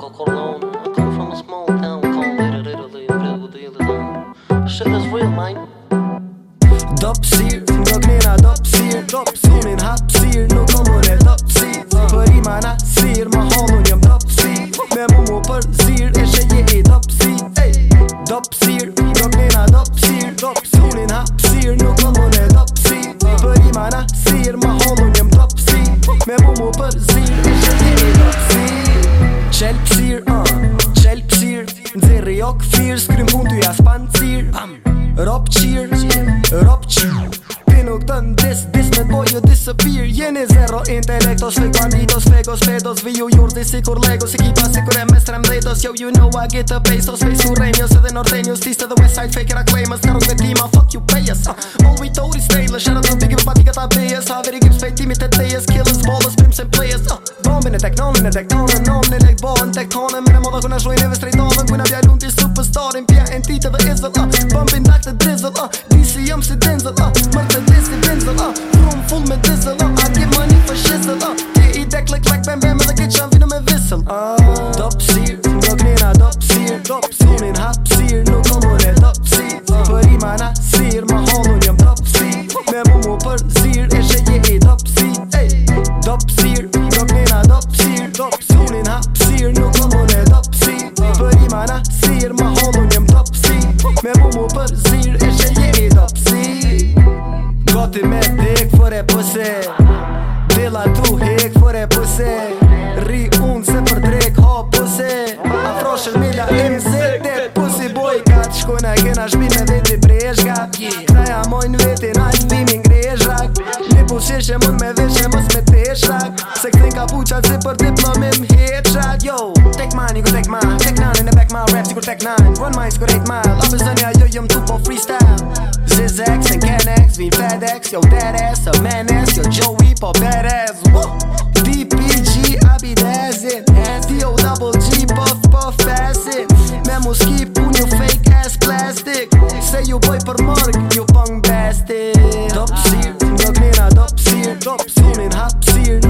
ka kornon I come from a small town Come little little little little little little little little little little Shit is real man Dop sir, nga knera dop sir Dop sir, unin hap Nuk ka më re Për ima na sir, ma halun jem dop sir Me mu mu për zir, e shë je e dop sir Dop sir, nga knera dop sir Dop sir, unin hap sir Nuk ka më re dop Për ima na sir, ma halun jem dop Me mu mu për zir, e shë je Qel pësir, qel uh. pësir Në zirë jo këfir, skrim mundu jas panë cirë Rop qirë, rop qirë nuk të ndis Dis me boj një Jeni zero intelekto Sve kandito, sve gospedos Vi ju jurti si kur lego Si kipa Yo, you know I get the base Os face u remios Edhe nortenios Tiste the west side Faker a claim tima Fuck you pay us uh, All we told is stale Shout out big Vipa tika ta bias Haveri grips pej timit e tejes Killers, ballers, primes and players uh, Bombin e teknonin e teknonin Nomin e leg bohen tektonin Mere modha kuna shlujn e ve strejtonin Kuna bja lunti superstarin Pia entite dhe izzle uh, ah, Bombin dak të drizzle uh, DCM si denzel uh, Mërte mirë ma hondo njëm të psi Me mu mu për zirë e shë njëmi të psi Gati me dikë fër e pëse Dila tu hikë fër e pëse Ri unë se për drekë ha pëse Afroshën shë mila e mëse Dhe pësi boj ka të shkojnë e kena shpinë e veti brejshka Ta ja mojnë veti na një një një një një një një një një një protect nine. One mind's got eight mile. Lasagna, yo, yum, two for freestyle. Zizx and Canex, we FedEx, yo, dad ass, a man ass, yo, Joey, for badass. Woo! DPG, I be dazzin'. D-O double G, puff, puff, acid. Memos keep punho fake ass plastic. Say you boy per morg, you bang bastard. Dopsier, jag menar dopsier, dopshorn, en hapsier.